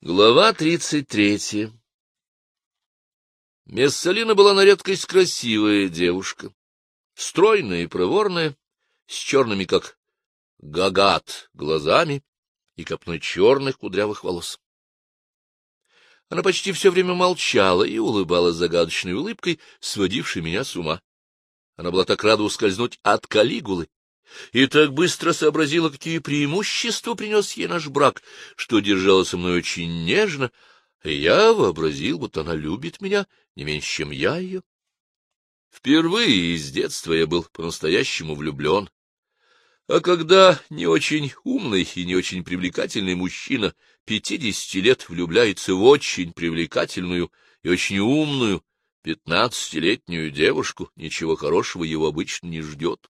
Глава тридцать третья Мессалина была на редкость красивая девушка, стройная и проворная, с черными, как гагат, глазами и копной черных кудрявых волос. Она почти все время молчала и улыбалась загадочной улыбкой, сводившей меня с ума. Она была так рада ускользнуть от Калигулы, и так быстро сообразила, какие преимущества принес ей наш брак, что держала со мной очень нежно, я вообразил, будто она любит меня не меньше, чем я ее. Впервые из детства я был по-настоящему влюблен. А когда не очень умный и не очень привлекательный мужчина пятидесяти лет влюбляется в очень привлекательную и очень умную пятнадцатилетнюю девушку, ничего хорошего его обычно не ждет.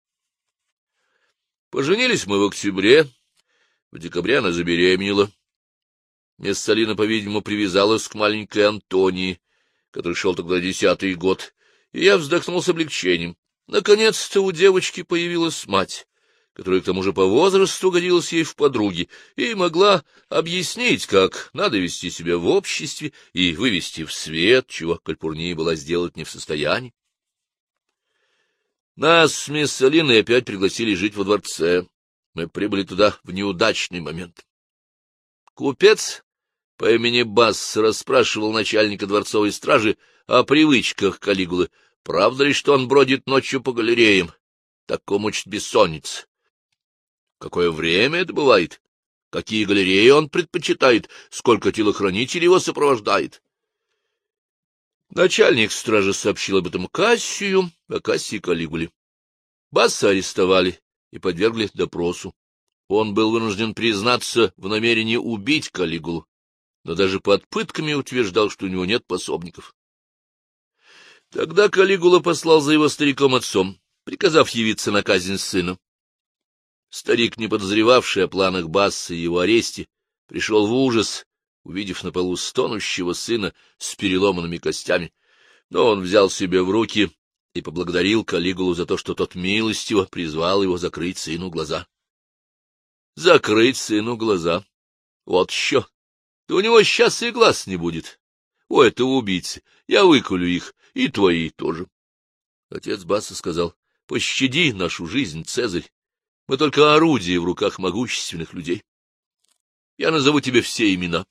Поженились мы в октябре. В декабре она забеременела. Мессалина, по-видимому, привязалась к маленькой Антонии, который шел тогда десятый год, и я вздохнул с облегчением. Наконец-то у девочки появилась мать, которая к тому же по возрасту годилась ей в подруги и могла объяснить, как надо вести себя в обществе и вывести в свет, чего Кальпурния была сделать не в состоянии. Нас с мисс Алиной опять пригласили жить во дворце. Мы прибыли туда в неудачный момент. Купец по имени Басс расспрашивал начальника дворцовой стражи о привычках Калигулы. Правда ли, что он бродит ночью по галереям? Так мучит бессонница. Какое время это бывает? Какие галереи он предпочитает? Сколько телохранителей его сопровождает? Начальник стражи сообщил об этом Кассию, а Кассии Калигуле. Басса арестовали и подвергли допросу. Он был вынужден признаться в намерении убить Калигулу, но даже под пытками утверждал, что у него нет пособников. Тогда Калигула послал за его стариком-отцом, приказав явиться на казнь сына. Старик, не подозревавший о планах Басса и его аресте, пришел в ужас увидев на полу стонущего сына с переломанными костями. Но он взял себя в руки и поблагодарил Калигулу за то, что тот милостиво призвал его закрыть сыну глаза. Закрыть сыну глаза. Вот еще. Да у него сейчас и глаз не будет. У этого убийцы. Я выколю их, и твои тоже. Отец Баса сказал, — Пощади нашу жизнь, Цезарь. Мы только орудие в руках могущественных людей. Я назову тебе все имена.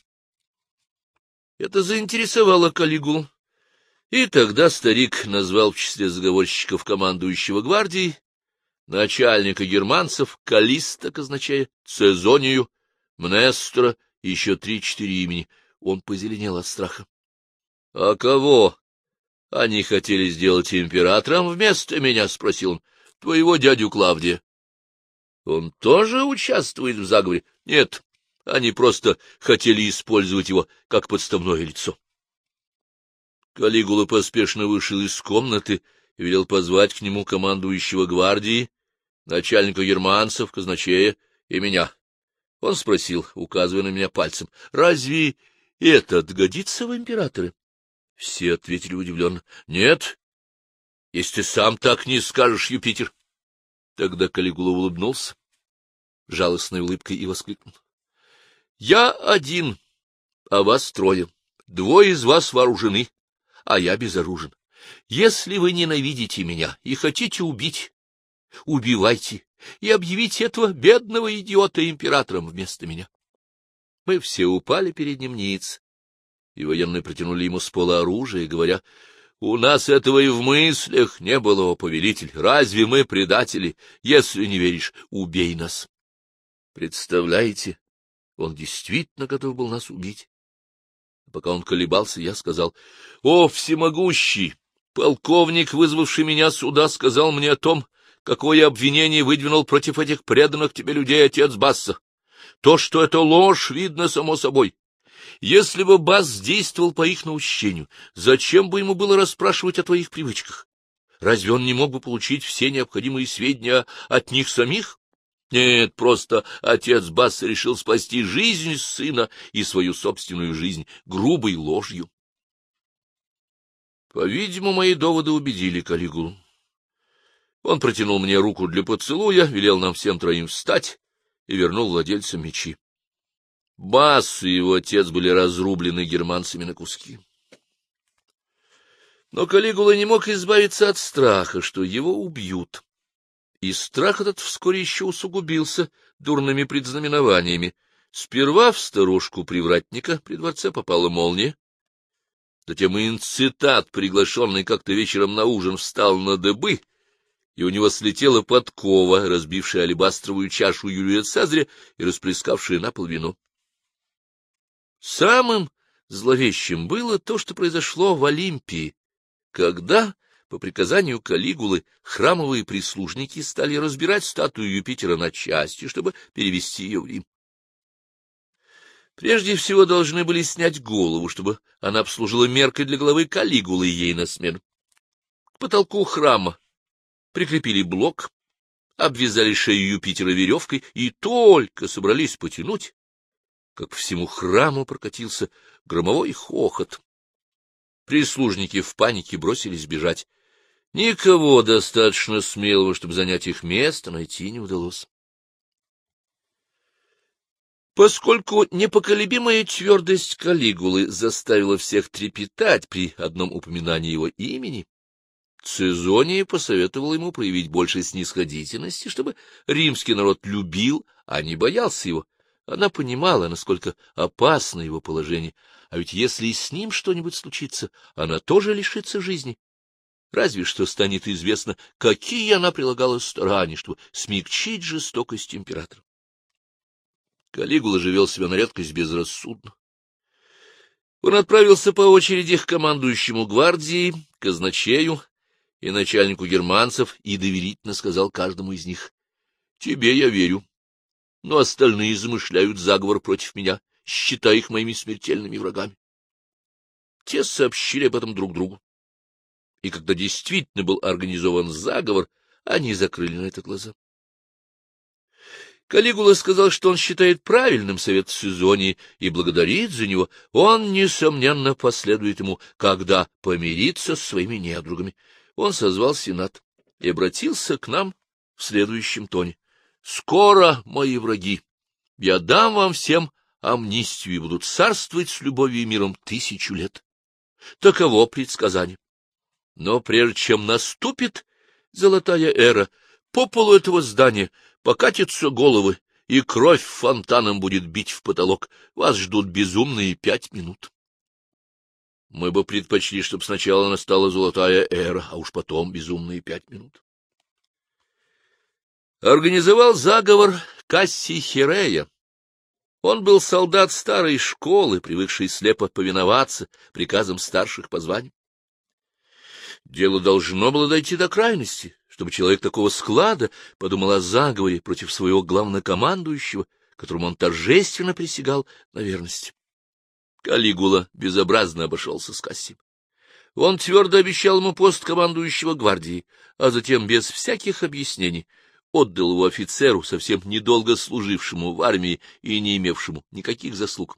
Это заинтересовало Калигулу. И тогда старик назвал в числе заговорщиков командующего гвардии, начальника германцев, Калиста, казначея, Цезонию, Мнестра и еще три-четыре имени. Он позеленел от страха. — А кого они хотели сделать императором вместо меня? — спросил он. — Твоего дядю Клавдия. — Он тоже участвует в заговоре? — Нет, они просто хотели использовать его как подставное лицо. Калигула поспешно вышел из комнаты и велел позвать к нему командующего гвардии, начальника германцев, казначея и меня. Он спросил, указывая на меня пальцем, — разве этот годится в императоры? Все ответили удивленно, — нет, если ты сам так не скажешь, Юпитер. Тогда Калигула улыбнулся жалостной улыбкой и воскликнул. Я один, а вас трое. Двое из вас вооружены, а я безоружен. Если вы ненавидите меня и хотите убить, убивайте и объявите этого бедного идиота императором вместо меня. Мы все упали перед ним ниц, и военные протянули ему с пола оружие, говоря, «У нас этого и в мыслях не было, о повелитель. Разве мы предатели? Если не веришь, убей нас». Представляете, он действительно готов был нас убить. Пока он колебался, я сказал, — О, всемогущий! Полковник, вызвавший меня сюда, сказал мне о том, какое обвинение выдвинул против этих преданных тебе людей отец Басса. То, что это ложь, видно само собой. Если бы Басс действовал по их наущению, зачем бы ему было расспрашивать о твоих привычках? Разве он не мог бы получить все необходимые сведения от них самих? Нет, просто отец Басс решил спасти жизнь сына и свою собственную жизнь грубой ложью. По-видимому, мои доводы убедили Калигулу. Он протянул мне руку для поцелуя, велел нам всем троим встать и вернул владельцам мечи. Бас и его отец были разрублены германцами на куски. Но Калигула не мог избавиться от страха, что его убьют. И страх этот вскоре еще усугубился дурными предзнаменованиями. Сперва в сторожку привратника при дворце попала молния. Затем инцитат, приглашенный как-то вечером на ужин, встал на дыбы, и у него слетела подкова, разбившая алебастровую чашу Юлия Цезаря и расплескавшая на пол. Самым зловещим было то, что произошло в Олимпии, когда, по приказанию Калигулы, храмовые прислужники стали разбирать статую Юпитера на части, чтобы перевести ее в Рим. Прежде всего должны были снять голову, чтобы она обслужила меркой для головы Калигулы ей на смену. К потолку храма прикрепили блок, обвязали шею Юпитера веревкой и только собрались потянуть, как по всему храму прокатился громовой хохот. Прислужники в панике бросились бежать. Никого достаточно смелого, чтобы занять их место, найти не удалось. Поскольку непоколебимая твердость Калигулы заставила всех трепетать при одном упоминании его имени, Цезония посоветовал ему проявить больше снисходительности, чтобы римский народ любил, а не боялся его. Она понимала, насколько опасно его положение, а ведь если и с ним что-нибудь случится, она тоже лишится жизни. Разве что станет известно, какие она прилагала старания, чтобы смягчить жестокость императора. Калигула же вел себя на редкость безрассудно. Он отправился по очереди к командующему гвардии, казначею и начальнику германцев и доверительно сказал каждому из них, — Тебе я верю, но остальные замышляют заговор против меня, считая их моими смертельными врагами. Те сообщили об этом друг другу. И когда действительно был организован заговор, они закрыли на это глаза. Калигула сказал, что он считает правильным совет Сюзонии и благодарит за него. Он, несомненно, последует ему, когда помирится с своими недругами. Он созвал сенат и обратился к нам в следующем тоне. — Скоро, мои враги, я дам вам всем амнистию и будут царствовать с любовью и миром тысячу лет. Таково предсказание. Но прежде чем наступит золотая эра, по полу этого здания покатятся головы, и кровь фонтаном будет бить в потолок. Вас ждут безумные пять минут. Мы бы предпочли, чтобы сначала настала золотая эра, а уж потом безумные пять минут. Организовал заговор Кассий Хирея, он был солдат старой школы, привыкший слепо повиноваться приказам старших по званию. Дело должно было дойти до крайности, чтобы человек такого склада подумал о заговоре против своего главнокомандующего, которому он торжественно присягал на верность. Калигула безобразно обошелся с Кассием. Он твердо обещал ему пост командующего гвардии, а затем без всяких объяснений отдал его офицеру, совсем недолго служившему в армии и не имевшему никаких заслуг.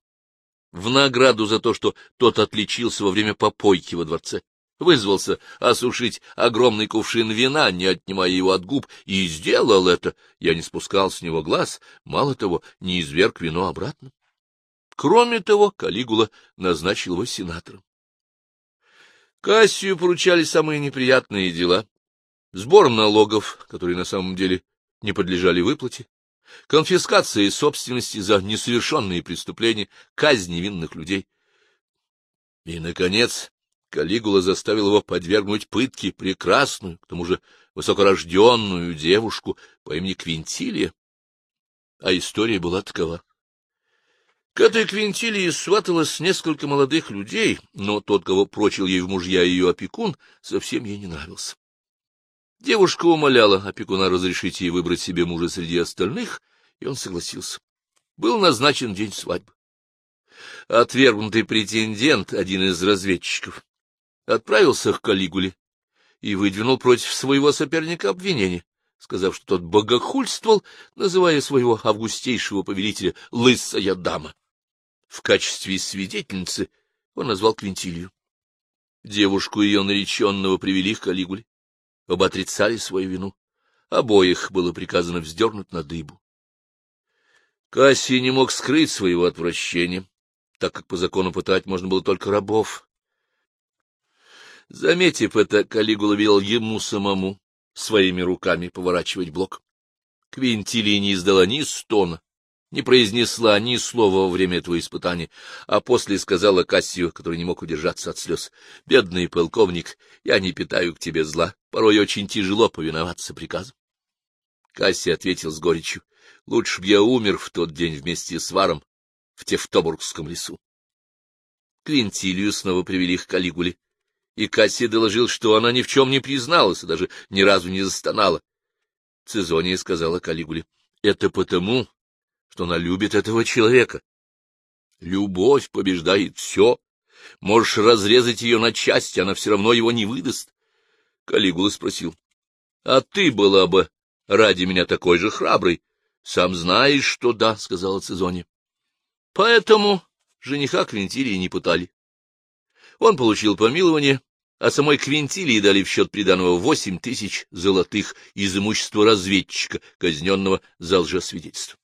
В награду за то, что тот отличился во время попойки во дворце, вызвался осушить огромный кувшин вина, не отнимая его от губ, и сделал это. Я не спускал с него глаз, мало того, не изверг вино обратно. Кроме того, Калигула назначил его сенатором. Кассию поручали самые неприятные дела, сбор налогов, которые на самом деле не подлежали выплате, конфискация собственности за несовершенные преступления, казнь невинных людей. И, наконец, Калигула заставил его подвергнуть пытке прекрасную, к тому же высокорожденную девушку по имени Квинтилия. А история была такова. К этой Квинтилии сваталось несколько молодых людей, но тот, кого прочил ей в мужья ее опекун, совсем ей не нравился. Девушка умоляла опекуна разрешить ей выбрать себе мужа среди остальных, и он согласился. Был назначен день свадьбы. Отвергнутый претендент, один из разведчиков, отправился к Калигуле и выдвинул против своего соперника обвинение, сказав, что тот богохульствовал, называя своего августейшего повелителя «лысая дама». В качестве свидетельницы он назвал Квинтилью. Девушку ее нареченного привели к Калигуле. Оба отрицали свою вину. Обоих было приказано вздернуть на дыбу. Кассий не мог скрыть своего отвращения, так как по закону пытать можно было только рабов. Заметив это, Калигула велел ему самому своими руками поворачивать блок. Квинтилия не издала ни стона, не произнесла ни слова во время этого испытания, а после сказала Кассию, который не мог удержаться от слез, — Бедный полковник, я не питаю к тебе зла, порой очень тяжело повиноваться приказу. Кассий ответил с горечью, — Лучше б я умер в тот день вместе с Варом в Тевтобургском лесу. Квинтилию снова привели к Калигуле, и Кассий доложил, что она ни в чем не призналась и даже ни разу не застонала. Цезония сказала Калигуле, — Это потому, что она любит этого человека. Любовь побеждает все. Можешь разрезать ее на части, она все равно его не выдаст. Калигула спросил, — А ты была бы ради меня такой же храбрый? — Сам знаешь, что да, — сказала Цезония. Поэтому жениха Квинтилии не пытали. Он получил помилование, а самой Квинтилии дали в счет приданого восемь тысяч золотых из имущества разведчика, казненного за лжесвидетельство.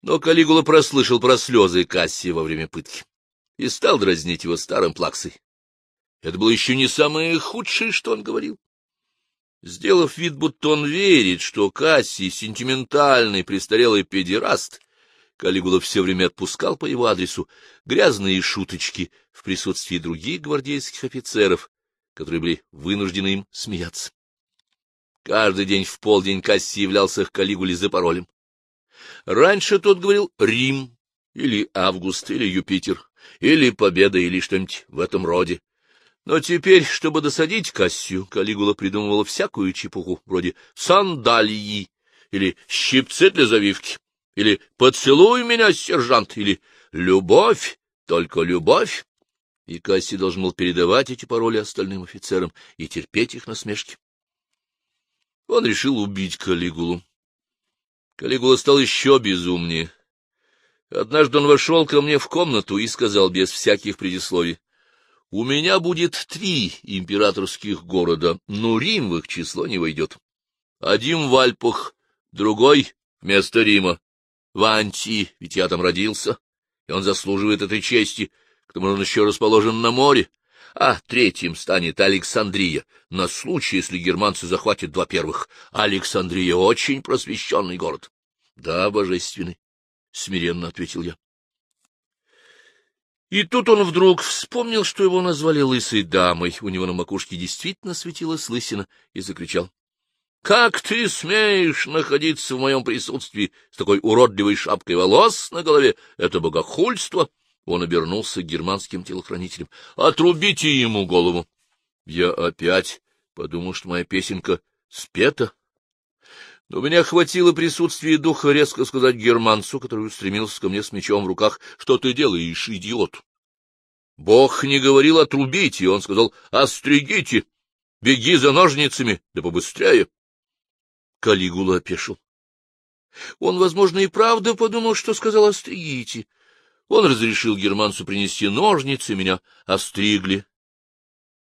Но Калигула прослышал про слезы Кассия во время пытки и стал дразнить его старым плаксой. Это было еще не самое худшее, что он говорил. Сделав вид, будто он верит, что Кассий — сентиментальный престарелый педераст, Калигула все время отпускал по его адресу грязные шуточки в присутствии других гвардейских офицеров, которые были вынуждены им смеяться. Каждый день в полдень Кассий являлся к Калигуле за паролем. Раньше тот говорил «Рим» или «Август» или «Юпитер» или «Победа» или что-нибудь в этом роде. Но теперь, чтобы досадить Кассию, Калигула придумывала всякую чепуху, вроде «сандалии» или «щипцы для завивки» или «поцелуй меня, сержант» или «любовь, только любовь». И Касси должен был передавать эти пароли остальным офицерам и терпеть их насмешки. Он решил убить Калигулу. Калигула стал еще безумнее. Однажды он вошел ко мне в комнату и сказал без всяких предисловий, «У меня будет три императорских города, но Рим в их число не войдет. Один в Альпах, другой вместо Рима, в Антии, ведь я там родился, и он заслуживает этой чести, к тому он еще расположен на море, а третьим станет Александрия, на случай, если германцы захватят два первых. Александрия — очень просвещенный город. — Да, божественный, — смиренно ответил я. И тут он вдруг вспомнил, что его назвали лысой дамой. У него на макушке действительно светилась лысина, и закричал. — Как ты смеешь находиться в моем присутствии с такой уродливой шапкой волос на голове? Это богохульство! — он обернулся к германским телохранителям. — Отрубите ему голову! Я опять подумал, что моя песенка спета. Но меня хватило присутствия духа резко сказать германцу, который устремился ко мне с мечом в руках, что ты делаешь, идиот? Бог не говорил отрубите, он сказал остригите, беги за ножницами, да побыстрее. Калигула опешил. Он, возможно, и правда подумал, что сказал остригите, он разрешил германцу принести ножницы, меня остригли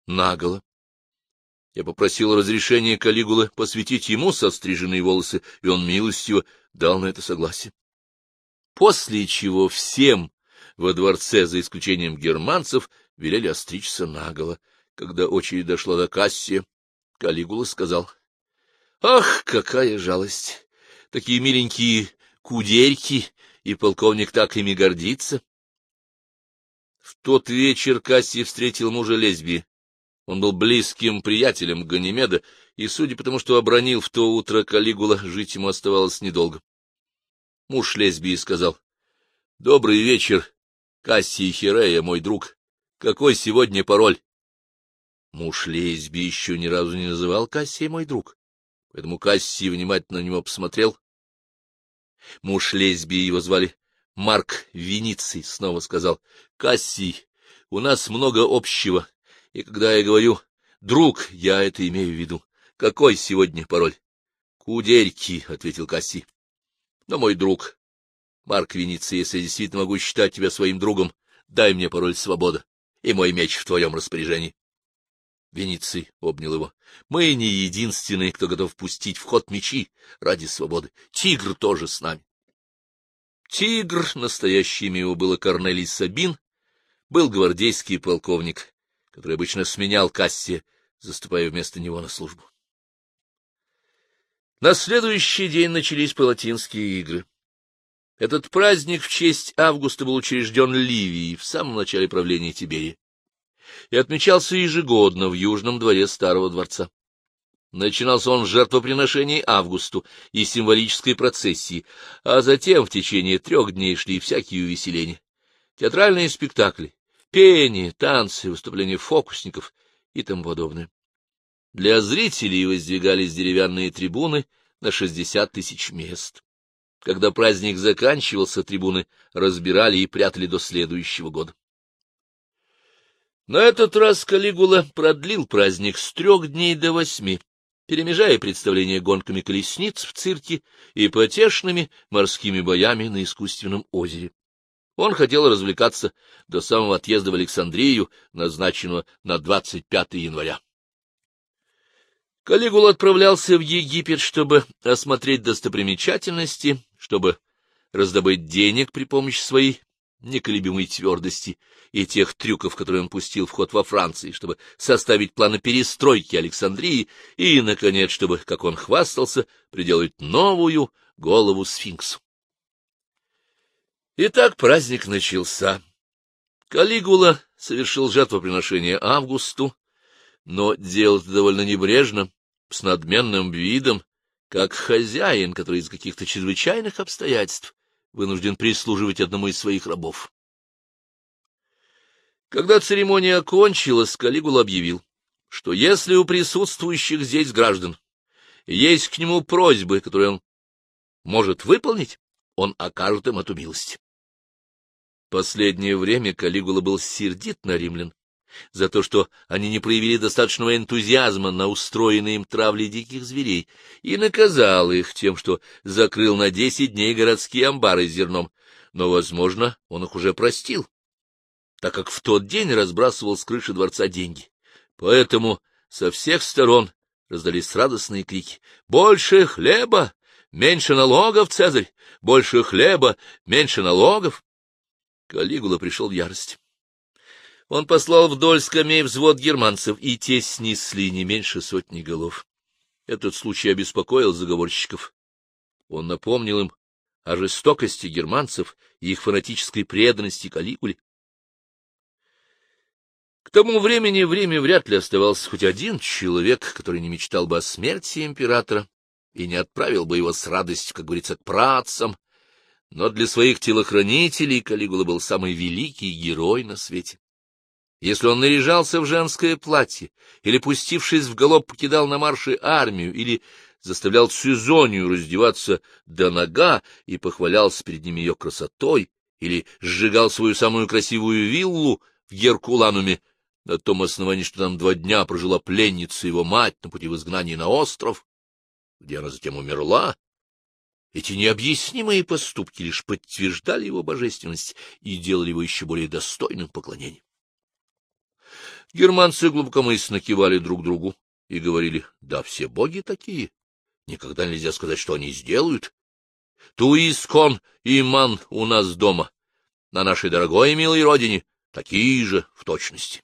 наголо. Я попросил разрешения Калигулы посвятить ему состриженные волосы, и он милостиво дал на это согласие. После чего всем во дворце, за исключением германцев, велели остричься наголо. Когда очередь дошла до Кассия, Калигула сказал, — Ах, какая жалость! Такие миленькие кудерьки и полковник так ими гордится. В тот вечер Кассий встретил мужа лесбии. Он был близким приятелем Ганимеда, и, судя по тому, что обронил в то утро Калигула, жить ему оставалось недолго. Муж лесбии сказал, — Добрый вечер, Кассий Хирея, мой друг. Какой сегодня пароль? Муж лесбии еще ни разу не называл Кассия мой друг, поэтому Кассий внимательно на него посмотрел Муж лесбии его звали Марк Вениций, снова сказал, — Кассий, у нас много общего, и когда я говорю «друг», я это имею в виду. Какой сегодня пароль? — Кудерьки, — ответил Кассий. — Но мой друг, Марк Вениций, если я действительно могу считать тебя своим другом, дай мне пароль «Свобода», и мой меч в твоем распоряжении. Вениций обнял его. — Мы не единственные, кто готов пустить в ход мечи ради свободы. Тигр тоже с нами. Тигр, настоящее имя его было Корнелий Сабин, был гвардейский полковник, который обычно сменял Кассия, заступая вместо него на службу. На следующий день начались палатинские игры. Этот праздник в честь Августа был учрежден Ливией в самом начале правления Тиберия и отмечался ежегодно в Южном дворе Старого дворца. Начинался он с жертвоприношений Августу и символической процессии, а затем в течение трех дней шли всякие увеселения. Театральные спектакли, пение, танцы, выступления фокусников и тому подобное. Для зрителей воздвигались деревянные трибуны на шестьдесят тысяч мест. Когда праздник заканчивался, трибуны разбирали и прятали до следующего года. На этот раз Калигула продлил праздник с трех дней до восьми, перемежая представления гонками колесниц в цирке и потешными морскими боями на искусственном озере. Он хотел развлекаться до самого отъезда в Александрию, назначенного на 25 января. Калигул отправлялся в Египет, чтобы осмотреть достопримечательности, чтобы раздобыть денег при помощи своей неколебимой твердости и тех трюков, которые он пустил в ход во Франции, чтобы составить планы перестройки Александрии и, наконец, чтобы, как он хвастался, приделать новую голову сфинксу. Итак, праздник начался. Калигула совершил жертвоприношение Августу, но делал это довольно небрежно, с надменным видом, как хозяин, который из каких-то чрезвычайных обстоятельств вынужден прислуживать одному из своих рабов. Когда церемония окончилась, Калигул объявил, что если у присутствующих здесь граждан есть к нему просьбы, которые он может выполнить, он окажет им эту милость. Последнее время Калигула был сердит на римлян за то, что они не проявили достаточного энтузиазма на устроенные им травли диких зверей, и наказал их тем, что закрыл на десять дней городские амбары с зерном, но, возможно, он их уже простил, так как в тот день разбрасывал с крыши дворца деньги. Поэтому со всех сторон раздались радостные крики «Больше хлеба! Меньше налогов, Цезарь! Больше хлеба! Меньше налогов!» Калигула пришел в ярость. Он послал вдоль скамей взвод германцев, и те снесли не меньше сотни голов. Этот случай обеспокоил заговорщиков. Он напомнил им о жестокости германцев и их фанатической преданности Калигуле. К тому времени в Риме вряд ли оставался хоть один человек, который не мечтал бы о смерти императора и не отправил бы его с радостью, как говорится, к працам. Но для своих телохранителей Калигула был самый великий герой на свете. Если он наряжался в женское платье, или, пустившись в галоп, покидал на марше армию, или заставлял Цюзонию раздеваться до нога и похвалялся перед ним ее красотой, или сжигал свою самую красивую виллу в Геркулануме, на том основании, что там два дня прожила пленница его мать на пути в изгнании на остров, где она затем умерла, эти необъяснимые поступки лишь подтверждали его божественность и делали его еще более достойным поклонением. Германцы глубокомысленно кивали друг другу и говорили, да все боги такие, никогда нельзя сказать, что они сделают. Туискон и Ман у нас дома, на нашей дорогой и милой родине, такие же в точности.